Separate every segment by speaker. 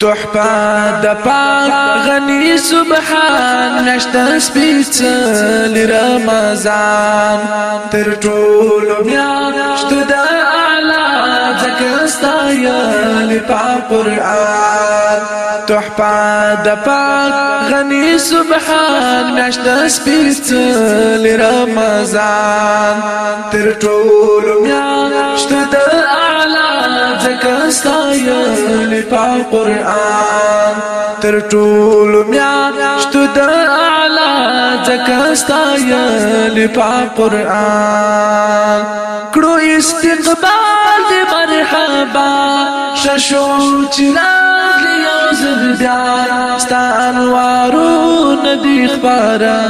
Speaker 1: تحفه د پاک غنی سبحان نشته سپیڅل رمضان تر ټولو میاشت د اعلی ځکستا یال په قران تحفه د پاک غنی سبحان نشته سپیڅل رمضان تر ټولو میاشت د اعلی ځکه ستایل په قران تر ټولو میاشت د اعلی ځکه ستایل په قران کړو استقبال دی مرحبا ششو چراغ یوزد بیا ستا انوارو ندی خبره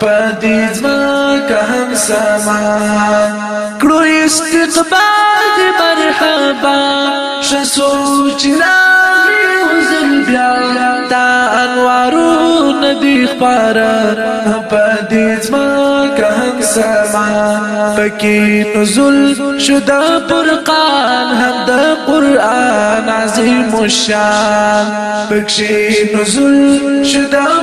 Speaker 1: په دې ځمکه هم سما کړو استقبال با شسو چراغی وزل بیا تا انوارو ندی خپارا پدیز ما کهنگ سما پکی نزل شدا پرقان هم دا قرآن عظیم الشان پکشی نزل شدا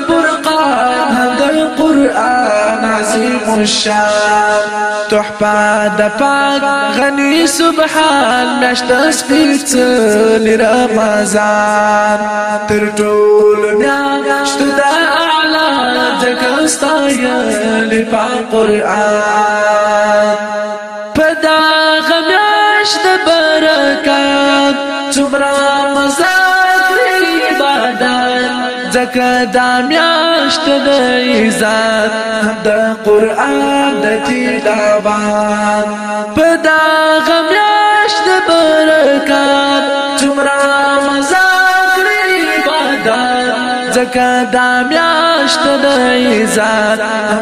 Speaker 1: شان تحفه د پاک غني سبحان نشته سپیڅل رمضان تر ټولو بیا شته د اعلی ځکه ستایل په قران پدا غمیاش د برکات څومره کړه دا میاشت د عزت د قران د تلاوت په دا غمیاشت برکات دا میاشت د عزت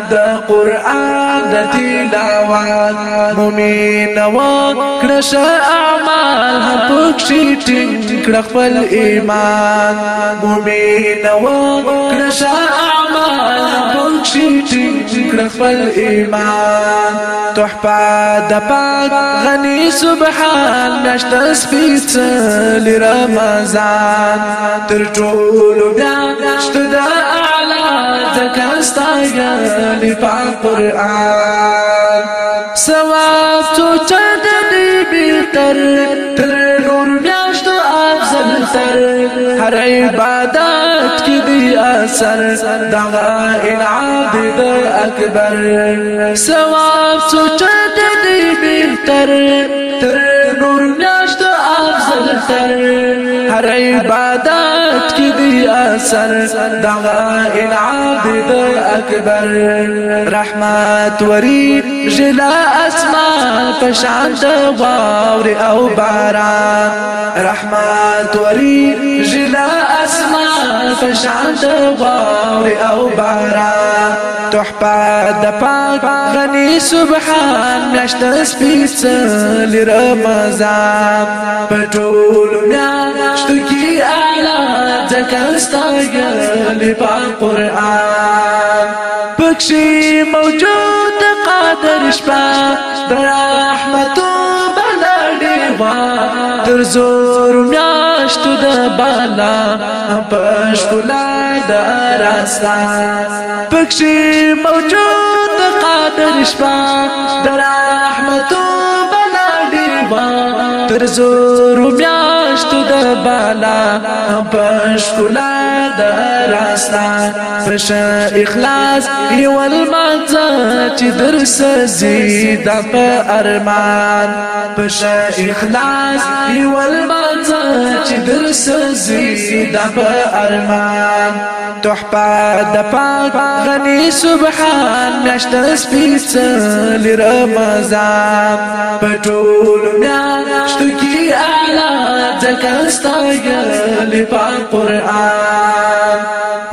Speaker 1: د قران د تلاوت مومن وکړه ش اعمال هپک شي ټینګ خپل ایمان مومن وکړه ش اعمال هپک شي ټینګ خپل ایمان تحفه د پاک غني سبحان میاشت سپیڅل رمضان تر ټولو بیا دا اعلا تکستایا لپا قرآن سواب تو چندنی بیتر تر نور میاشتو افضل تر هر عبادت کی دی اثر دغا انعام دی اکبر سواب تو چندنی بیتر تر نور میاشتو افضل تر هر عبادت کی دی اثر دغا العاب د اکبر رحمت وری جلا اسما فشان د او باران رحمت وری جلا اسما فشان د او باران تحبا د غني سبحان نشته سپیڅل رمضان پټول دستګل په قران پکشي موجود قادر شپه در رحمتو بنډي وا تر زور میاشتو د بالا پښکلا د راستا پکشي موجود قادر شپه در رحمتو بنډي وا تر زور میاشتو دښتو د بالا په ښکلا د راستا فش اخلاص یو المات چې درس زید په ارمان فش اخلاص یو المات چې درس زید په ارمان تحفه د پاک غني سبحان نشته سپیڅل رمضان په ټول میاشت پښتو کې اعلی ځکه ستاګل په قران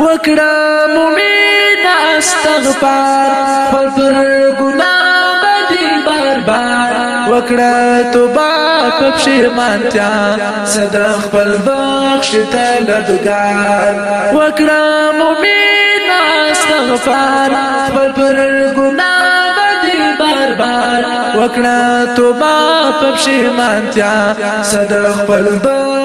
Speaker 1: وکړه مومن استغفار پر پر ګناه باندې بار بار وکړه توبه په پښیمانتیا صدا خپل بخش ته لدګار وکړه مومن استغفار پر پر ګناه وکړه توبه په پښیمانتیا صدق خپل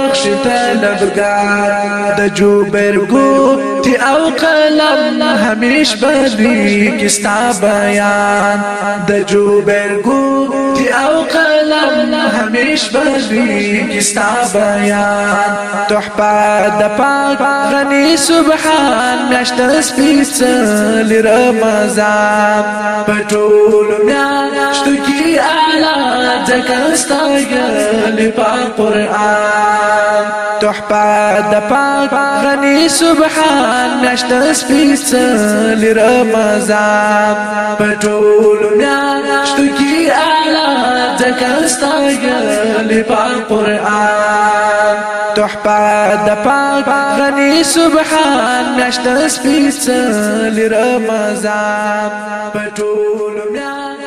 Speaker 1: نقش طلبگار د جوبر ګوتی او قلم همیش بدی کستا بیان د جوبر ګوتی او قلم همیش بدی کستا بیان تحفه د پاک غنی سبحان میاشت سپیڅل رمضان پټول میاشت کی تعالی ځکه ستاګل په قران تحفه د پاک غني سبحان نشته سپیڅل رمضان په ټول میاشتو کې اعلی ځکه قران تحفه د پاک غني سبحان نشته سپیڅل رمضان په ټول